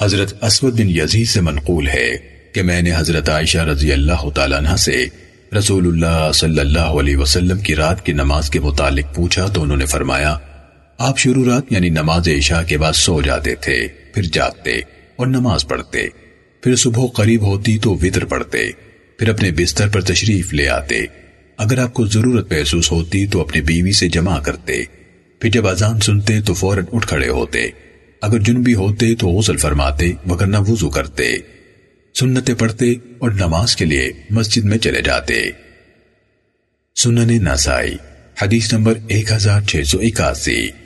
حضرت اسود بن یزید سے منقول ہے کہ میں نے حضرت عائشہ رضی اللہ تعالیٰ عنہ سے رسول اللہ صلی اللہ علیہ وسلم کی رات کی نماز کے متعلق پوچھا تو انہوں نے فرمایا، آپ شروع رات یعنی نماز عشاء کے بعد سو جاتے تھے، پھر جاگتے اور نماز پڑھتے، پھر صبح قریب ہوتی تو وطر پڑھتے، پھر اپنے بستر پر تشریف لے آتے۔ اگر آپ کو ضرورت محسوس ہوتی تو اپنی بیوی سے جمع کرتے، پھر جب اذان سنتے تو فوراً اٹھ کھڑے ہوتے۔ اگر جنبی ہوتے تو غسل فرماتے، مگر نہ وضو کرتے۔ سنتیں پڑھتے اور نماز کے لیے مسجد میں چلے جاتے۔ سنن نسائی، حدیث نمبر 1681